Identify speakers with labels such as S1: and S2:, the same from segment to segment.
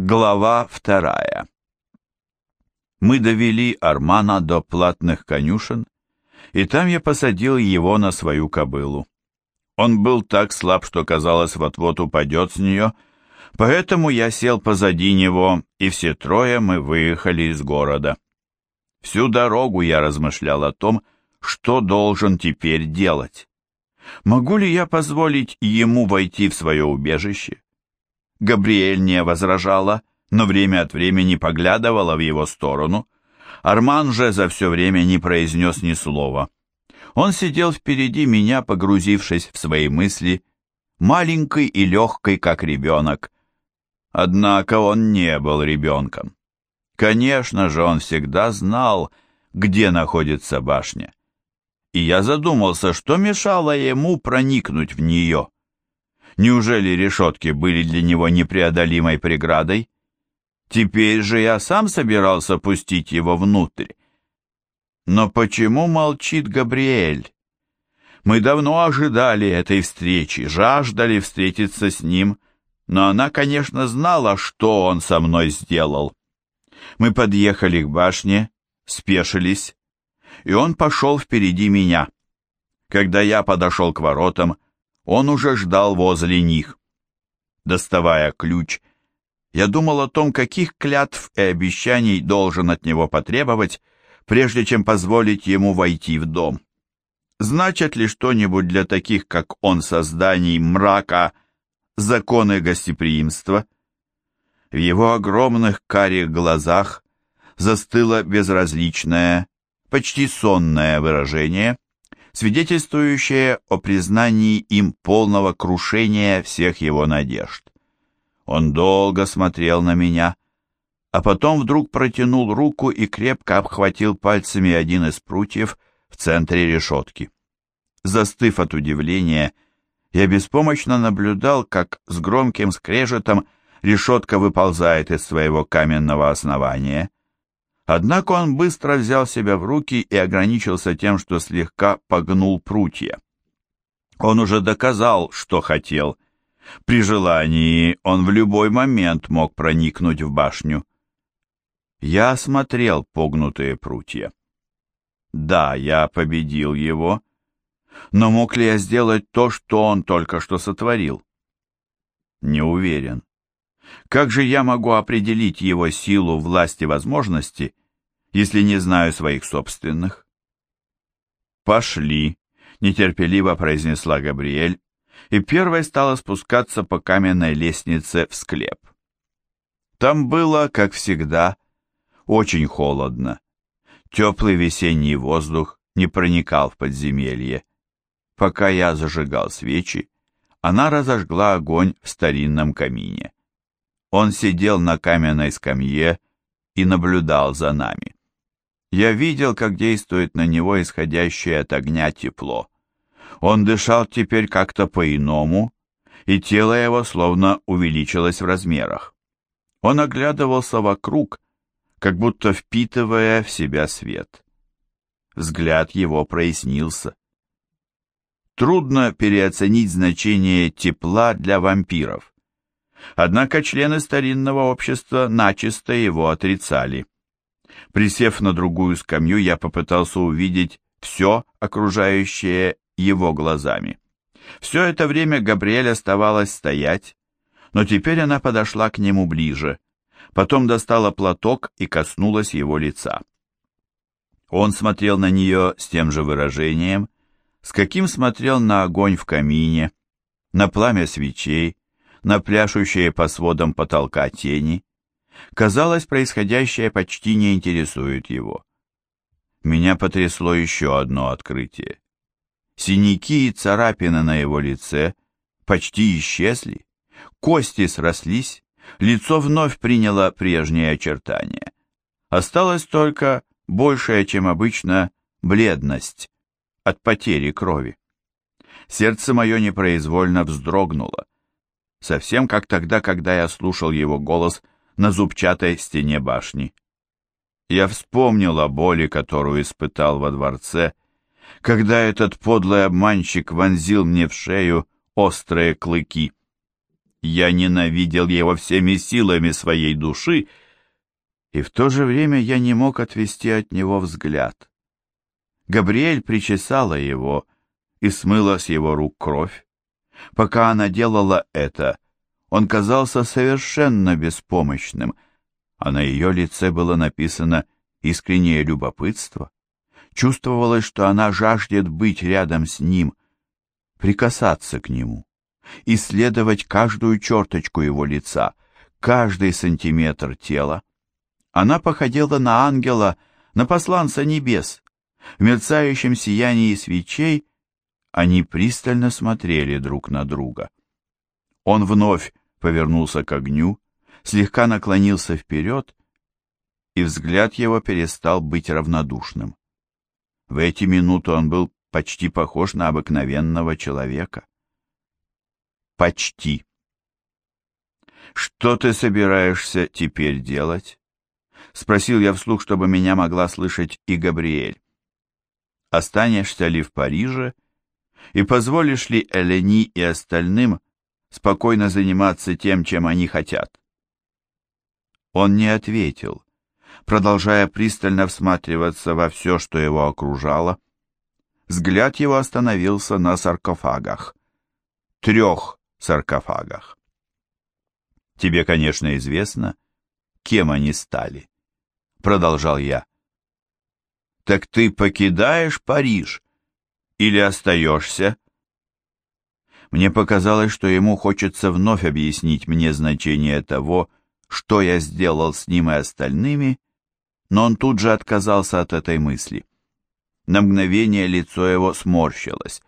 S1: Глава вторая. Мы довели Армана до платных конюшен, и там я посадил его на свою кобылу. Он был так слаб, что казалось, вот-вот упадет с нее, поэтому я сел позади него, и все трое мы выехали из города. Всю дорогу я размышлял о том, что должен теперь делать. Могу ли я позволить ему войти в свое убежище? Габриэль не возражала, но время от времени поглядывала в его сторону. Арман же за все время не произнес ни слова. Он сидел впереди меня, погрузившись в свои мысли, маленький и легкий, как ребенок. Однако он не был ребенком. Конечно же, он всегда знал, где находится башня. И я задумался, что мешало ему проникнуть в нее. Неужели решетки были для него непреодолимой преградой? Теперь же я сам собирался пустить его внутрь. Но почему молчит Габриэль? Мы давно ожидали этой встречи, жаждали встретиться с ним, но она, конечно, знала, что он со мной сделал. Мы подъехали к башне, спешились, и он пошел впереди меня. Когда я подошел к воротам, он уже ждал возле них. Доставая ключ, я думал о том, каких клятв и обещаний должен от него потребовать, прежде чем позволить ему войти в дом. Значит ли что-нибудь для таких, как он, созданий мрака, законы гостеприимства? В его огромных карих глазах застыло безразличное, почти сонное выражение, свидетельствующее о признании им полного крушения всех его надежд. Он долго смотрел на меня, а потом вдруг протянул руку и крепко обхватил пальцами один из прутьев в центре решетки. Застыв от удивления, я беспомощно наблюдал, как с громким скрежетом решетка выползает из своего каменного основания. Однако он быстро взял себя в руки и ограничился тем, что слегка погнул прутья. Он уже доказал, что хотел. При желании он в любой момент мог проникнуть в башню. Я осмотрел погнутые прутья. Да, я победил его, но мог ли я сделать то, что он только что сотворил? Не уверен. Как же я могу определить его силу, власть и возможности, если не знаю своих собственных? «Пошли», — нетерпеливо произнесла Габриэль, и первой стала спускаться по каменной лестнице в склеп. Там было, как всегда, очень холодно. Теплый весенний воздух не проникал в подземелье. Пока я зажигал свечи, она разожгла огонь в старинном камине. Он сидел на каменной скамье и наблюдал за нами. Я видел, как действует на него исходящее от огня тепло. Он дышал теперь как-то по-иному, и тело его словно увеличилось в размерах. Он оглядывался вокруг, как будто впитывая в себя свет. Взгляд его прояснился. Трудно переоценить значение тепла для вампиров. Однако члены старинного общества начисто его отрицали. Присев на другую скамью, я попытался увидеть все окружающее его глазами. Все это время Габриэль оставалась стоять, но теперь она подошла к нему ближе, потом достала платок и коснулась его лица. Он смотрел на нее с тем же выражением, с каким смотрел на огонь в камине, на пламя свечей, на пляшущие по сводам потолка тени. Казалось, происходящее почти не интересует его. Меня потрясло еще одно открытие. Синяки и царапины на его лице почти исчезли, кости срослись, лицо вновь приняло прежние очертания. Осталась только большая, чем обычно, бледность от потери крови. Сердце мое непроизвольно вздрогнуло, совсем как тогда, когда я слушал его голос на зубчатой стене башни. Я вспомнил о боли, которую испытал во дворце, когда этот подлый обманщик вонзил мне в шею острые клыки. Я ненавидел его всеми силами своей души, и в то же время я не мог отвести от него взгляд. Габриэль причесала его и смыла с его рук кровь. Пока она делала это, он казался совершенно беспомощным, а на ее лице было написано искреннее любопытство. Чувствовалось, что она жаждет быть рядом с ним, прикасаться к нему, исследовать каждую черточку его лица, каждый сантиметр тела. Она походила на ангела, на посланца небес. В мерцающем сиянии свечей они пристально смотрели друг на друга. Он вновь повернулся к огню, слегка наклонился вперед, и взгляд его перестал быть равнодушным. В эти минуты он был почти похож на обыкновенного человека. Почти. «Что ты собираешься теперь делать?» — спросил я вслух, чтобы меня могла слышать и Габриэль. «Останешься ли в Париже и позволишь ли Элени и остальным спокойно заниматься тем, чем они хотят?» Он не ответил, продолжая пристально всматриваться во все, что его окружало. Взгляд его остановился на саркофагах. Трех саркофагах. Тебе, конечно, известно, кем они стали, продолжал я. Так ты покидаешь Париж или остаешься? Мне показалось, что ему хочется вновь объяснить мне значение того, что я сделал с ним и остальными, но он тут же отказался от этой мысли. На мгновение лицо его сморщилось.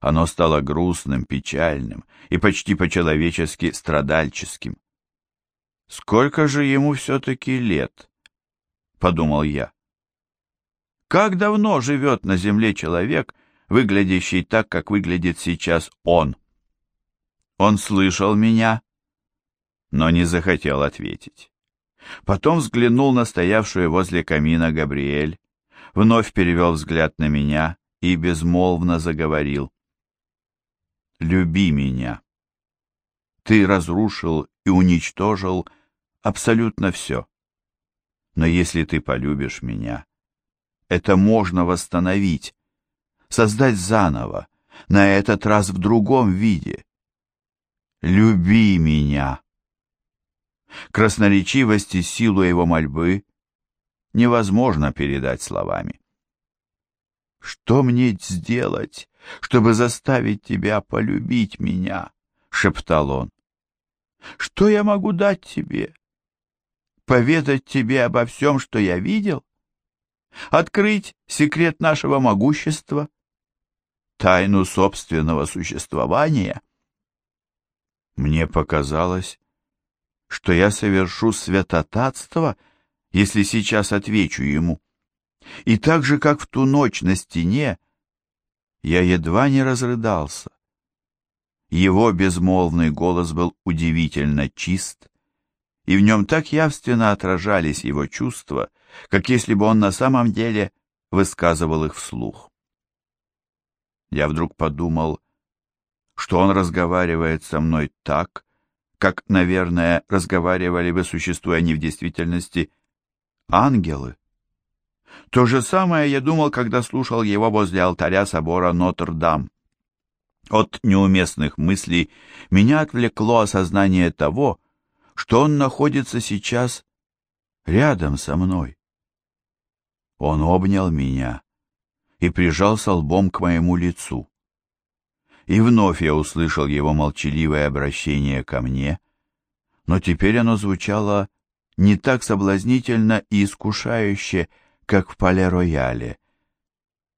S1: Оно стало грустным, печальным и почти по-человечески страдальческим. «Сколько же ему все-таки лет?» — подумал я. «Как давно живет на земле человек, выглядящий так, как выглядит сейчас он?» Он слышал меня, но не захотел ответить. Потом взглянул на стоявшую возле камина Габриэль, вновь перевел взгляд на меня и безмолвно заговорил. «Люби меня. Ты разрушил и уничтожил абсолютно все. Но если ты полюбишь меня, это можно восстановить, создать заново, на этот раз в другом виде. Люби меня!» Красноречивость и силу его мольбы невозможно передать словами. «Что мне сделать, чтобы заставить тебя полюбить меня?» — шептал он. «Что я могу дать тебе? Поведать тебе обо всем, что я видел? Открыть секрет нашего могущества? Тайну собственного существования?» Мне показалось, что я совершу святотатство, если сейчас отвечу ему. И так же, как в ту ночь на стене, я едва не разрыдался. Его безмолвный голос был удивительно чист, и в нем так явственно отражались его чувства, как если бы он на самом деле высказывал их вслух. Я вдруг подумал, что он разговаривает со мной так, как, наверное, разговаривали бы, существуя не в действительности, ангелы. То же самое я думал, когда слушал его возле алтаря собора Нотр-Дам. От неуместных мыслей меня отвлекло осознание того, что он находится сейчас рядом со мной. Он обнял меня и прижался лбом к моему лицу и вновь я услышал его молчаливое обращение ко мне, но теперь оно звучало не так соблазнительно и искушающе, как в Пале-Рояле.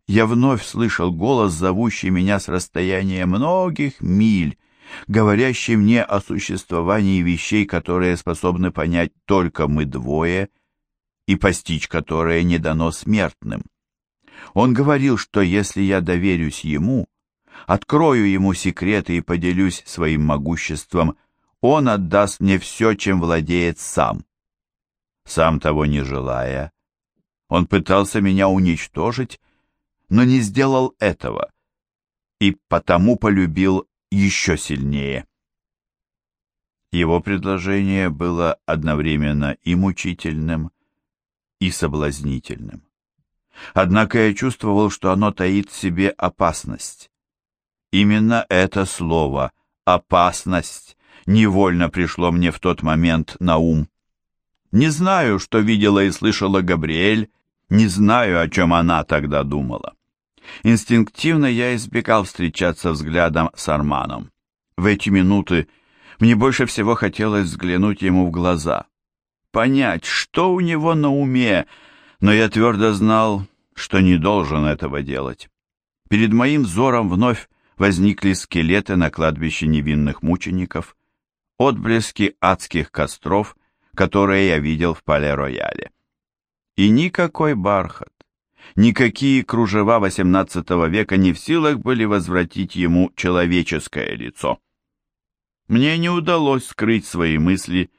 S1: Я вновь слышал голос, зовущий меня с расстояния многих миль, говорящий мне о существовании вещей, которые способны понять только мы двое, и постичь которые не дано смертным. Он говорил, что если я доверюсь ему, открою ему секреты и поделюсь своим могуществом, он отдаст мне все, чем владеет сам. Сам того не желая, он пытался меня уничтожить, но не сделал этого, и потому полюбил еще сильнее. Его предложение было одновременно и мучительным, и соблазнительным. Однако я чувствовал, что оно таит в себе опасность. Именно это слово «опасность» невольно пришло мне в тот момент на ум. Не знаю, что видела и слышала Габриэль, не знаю, о чем она тогда думала. Инстинктивно я избегал встречаться взглядом с Арманом. В эти минуты мне больше всего хотелось взглянуть ему в глаза, понять, что у него на уме, но я твердо знал, что не должен этого делать. Перед моим взором вновь возникли скелеты на кладбище невинных мучеников, отблески адских костров, которые я видел в Пале-Рояле. И никакой бархат, никакие кружева XVIII века не в силах были возвратить ему человеческое лицо. Мне не удалось скрыть свои мысли,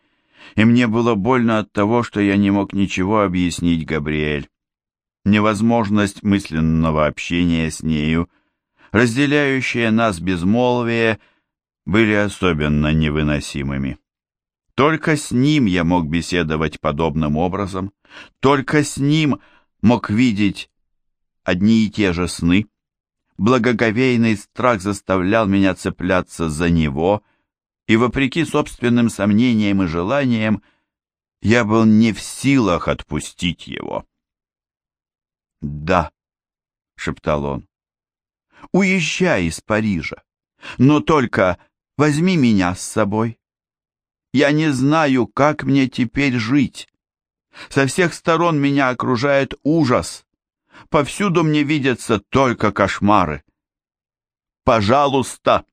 S1: и мне было больно от того, что я не мог ничего объяснить Габриэль. Невозможность мысленного общения с нею, разделяющее нас безмолвие, были особенно невыносимыми. Только с ним я мог беседовать подобным образом, только с ним мог видеть одни и те же сны. Благоговейный страх заставлял меня цепляться за него, и, вопреки собственным сомнениям и желаниям, я был не в силах отпустить его. «Да», — шептал он, — «уезжай из Парижа, но только возьми меня с собой. Я не знаю, как мне теперь жить. Со всех сторон меня окружает ужас. Повсюду мне видятся только кошмары. Пожалуйста!»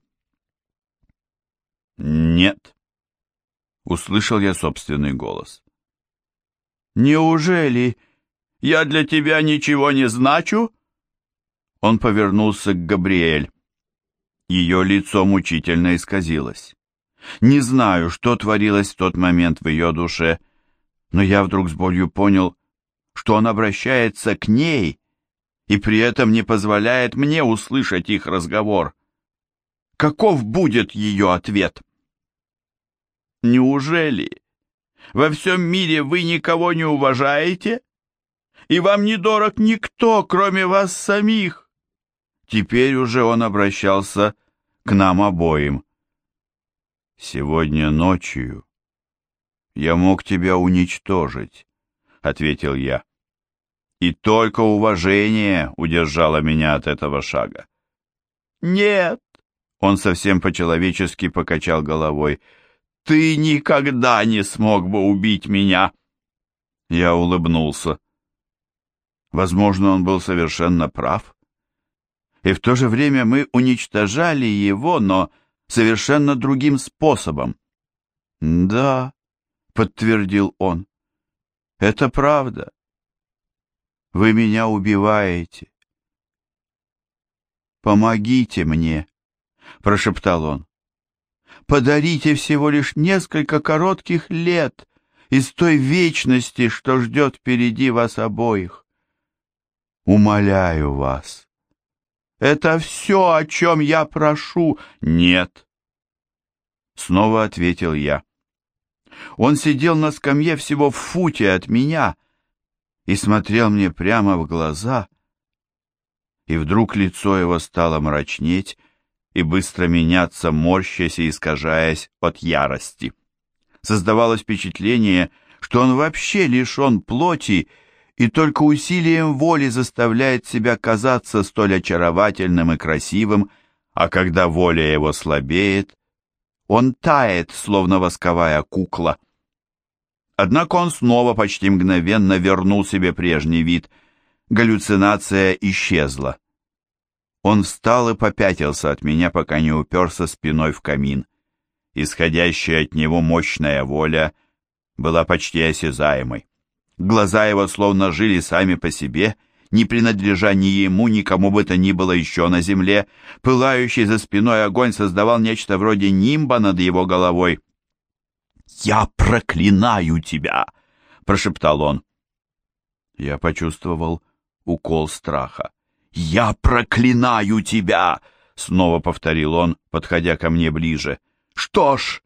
S1: «Нет», — услышал я собственный голос. «Неужели я для тебя ничего не значу?» Он повернулся к Габриэль. Ее лицо мучительно исказилось. Не знаю, что творилось в тот момент в ее душе, но я вдруг с болью понял, что он обращается к ней и при этом не позволяет мне услышать их разговор. Каков будет ее ответ? Неужели во всем мире вы никого не уважаете? И вам не дорог никто, кроме вас самих? Теперь уже он обращался к нам обоим. «Сегодня ночью я мог тебя уничтожить», — ответил я. И только уважение удержало меня от этого шага. «Нет!» — он совсем по-человечески покачал головой. «Ты никогда не смог бы убить меня!» Я улыбнулся. Возможно, он был совершенно прав. И в то же время мы уничтожали его, но совершенно другим способом. «Да», — подтвердил он, — «это правда. Вы меня убиваете. «Помогите мне», — прошептал он. «Подарите всего лишь несколько коротких лет из той вечности, что ждет впереди вас обоих. Умоляю вас. Это все, о чем я прошу. Нет». Снова ответил я. Он сидел на скамье всего в футе от меня, и смотрел мне прямо в глаза, и вдруг лицо его стало мрачнеть и быстро меняться, морщась и искажаясь от ярости. Создавалось впечатление, что он вообще лишен плоти и только усилием воли заставляет себя казаться столь очаровательным и красивым, а когда воля его слабеет, он тает, словно восковая кукла. Однако он снова почти мгновенно вернул себе прежний вид. Галлюцинация исчезла. Он встал и попятился от меня, пока не уперся спиной в камин. Исходящая от него мощная воля была почти осязаемой. Глаза его словно жили сами по себе, не принадлежа ни ему, ни кому бы то ни было еще на земле. Пылающий за спиной огонь создавал нечто вроде нимба над его головой. «Я проклинаю тебя!» — прошептал он. Я почувствовал укол страха. «Я проклинаю тебя!» — снова повторил он, подходя ко мне ближе. «Что ж,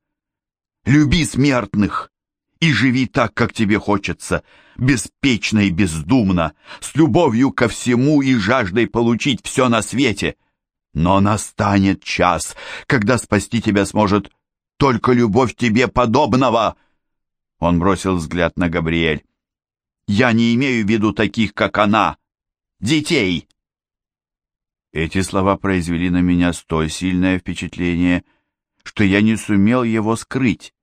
S1: Люби смертных и живи так, как тебе хочется, беспечно и бездумно, с любовью ко всему и жаждой получить все на свете. Но настанет час, когда спасти тебя сможет только любовь тебе подобного. Он бросил взгляд на Габриэль. Я не имею в виду таких, как она, детей. Эти слова произвели на меня столь сильное впечатление, что я не сумел его скрыть.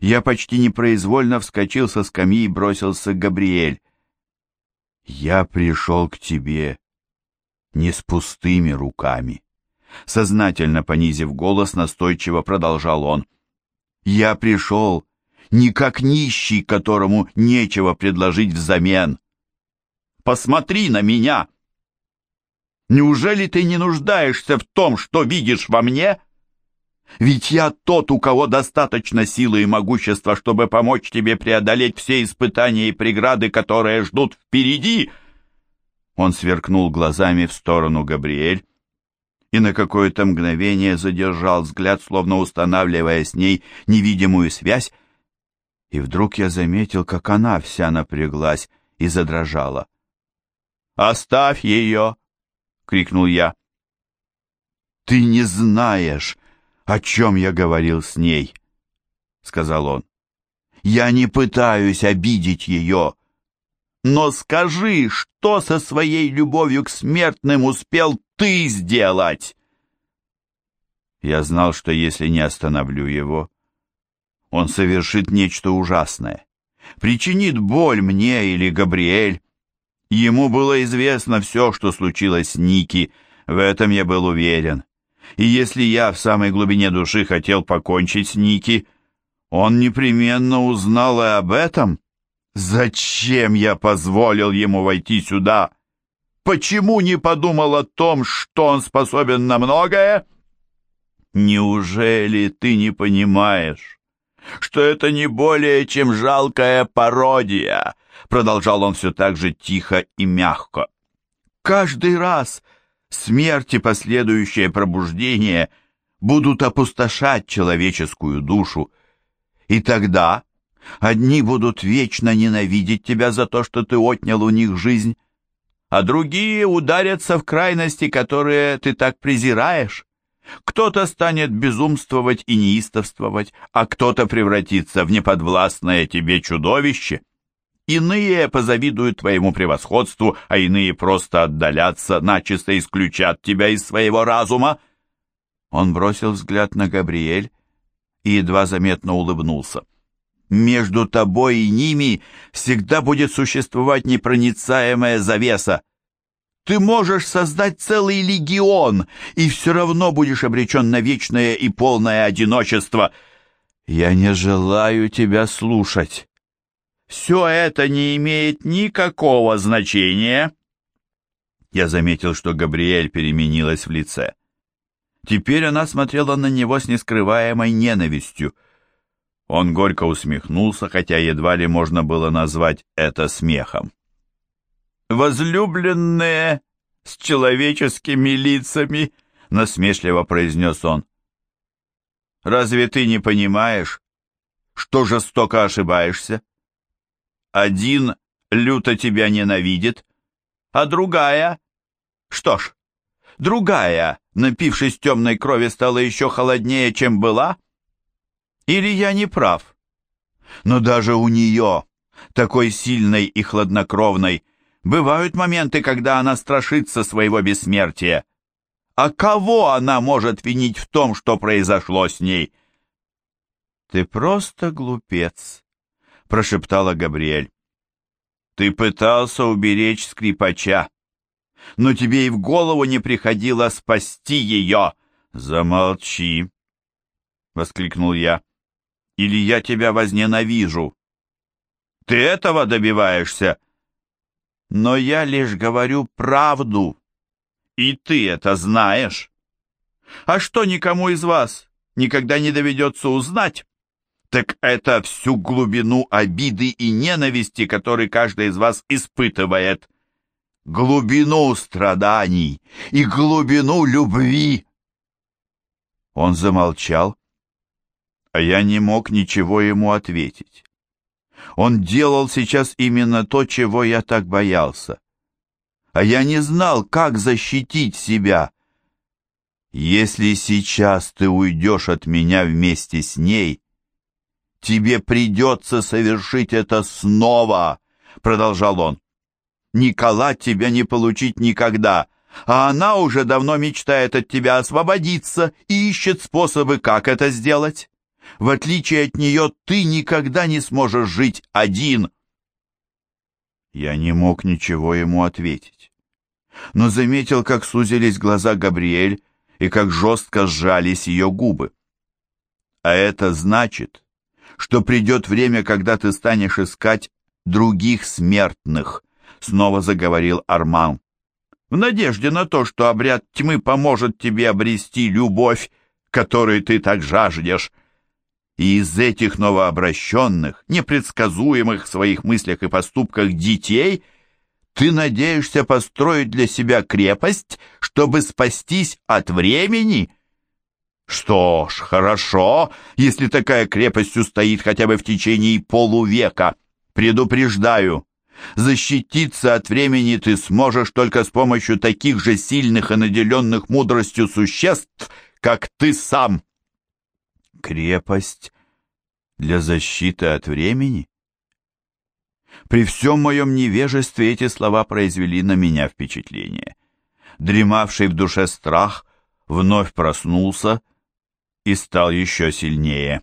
S1: Я почти непроизвольно вскочил со скамьи и бросился к Габриэль. «Я пришел к тебе не с пустыми руками». Сознательно понизив голос, настойчиво продолжал он. «Я пришел не как нищий, которому нечего предложить взамен. Посмотри на меня! Неужели ты не нуждаешься в том, что видишь во мне?» Ведь я тот, у кого достаточно силы и могущества, чтобы помочь тебе преодолеть все испытания и преграды, которые ждут впереди. Он сверкнул глазами в сторону Габриэль и на какое-то мгновение задержал взгляд, словно устанавливая с ней невидимую связь, и вдруг я заметил, как она вся напряглась и задрожала. «Оставь ее!» — крикнул я. «Ты не знаешь!» «О чем я говорил с ней?» — сказал он. «Я не пытаюсь обидеть ее. Но скажи, что со своей любовью к смертным успел ты сделать?» Я знал, что если не остановлю его, он совершит нечто ужасное, причинит боль мне или Габриэль. Ему было известно все, что случилось с Ники, в этом я был уверен. И если я в самой глубине души хотел покончить с Ники, он непременно узнал и об этом. Зачем я позволил ему войти сюда? Почему не подумал о том, что он способен на многое? Неужели ты не понимаешь, что это не более чем жалкая пародия? Продолжал он все так же тихо и мягко. Каждый раз, смерть и последующее пробуждение будут опустошать человеческую душу, и тогда одни будут вечно ненавидеть тебя за то, что ты отнял у них жизнь, а другие ударятся в крайности, которые ты так презираешь. Кто-то станет безумствовать и неистовствовать, а кто-то превратится в неподвластное тебе чудовище. Иные позавидуют твоему превосходству, а иные просто отдалятся, начисто исключат тебя из своего разума. Он бросил взгляд на Габриэль и едва заметно улыбнулся. Между тобой и ними всегда будет существовать непроницаемая завеса. Ты можешь создать целый легион, и все равно будешь обречен на вечное и полное одиночество. Я не желаю тебя слушать. Все это не имеет никакого значения. Я заметил, что Габриэль переменилась в лице. Теперь она смотрела на него с нескрываемой ненавистью. Он горько усмехнулся, хотя едва ли можно было назвать это смехом. «Возлюбленные с человеческими лицами», — насмешливо произнес он. «Разве ты не понимаешь, что жестоко ошибаешься? Один люто тебя ненавидит, а другая... Что ж, другая, напившись темной крови, стала еще холоднее, чем была? Или я не прав? Но даже у нее, такой сильной и хладнокровной, бывают моменты, когда она страшится своего бессмертия. А кого она может винить в том, что произошло с ней? Ты просто глупец, прошептала Габриэль. «Ты пытался уберечь скрипача, но тебе и в голову не приходило спасти ее!» «Замолчи!» — воскликнул я. «Или я тебя возненавижу!» «Ты этого добиваешься?» «Но я лишь говорю правду, и ты это знаешь!» «А что никому из вас никогда не доведется узнать?» Так это всю глубину обиды и ненависти, который каждый из вас испытывает. Глубину страданий и глубину любви. Он замолчал, А я не мог ничего ему ответить. Он делал сейчас именно то, чего я так боялся. А я не знал, как защитить себя. Если сейчас ты уйдешь от меня вместе с ней, тебе придется совершить это снова, продолжал он. Никола тебя не получить никогда, а она уже давно мечтает от тебя освободиться и ищет способы, как это сделать. В отличие от нее, ты никогда не сможешь жить один. Я не мог ничего ему ответить, но заметил, как сузились глаза Габриэль и как жестко сжались ее губы. А это значит, что придет время, когда ты станешь искать других смертных, снова заговорил Арман. В надежде на то, что обряд тьмы поможет тебе обрести любовь, которой ты так жаждешь. И из этих новообращенных, непредсказуемых в своих мыслях и поступках детей ты надеешься построить для себя крепость, чтобы спастись от времени? Что ж, хорошо, если такая крепость устоит хотя бы в течение полувека. Предупреждаю, защититься от времени ты сможешь только с помощью таких же сильных и наделенных мудростью существ, как ты сам. Крепость для защиты от времени? При всем моем невежестве эти слова произвели на меня впечатление. Дремавший в душе страх вновь проснулся и стал еще сильнее.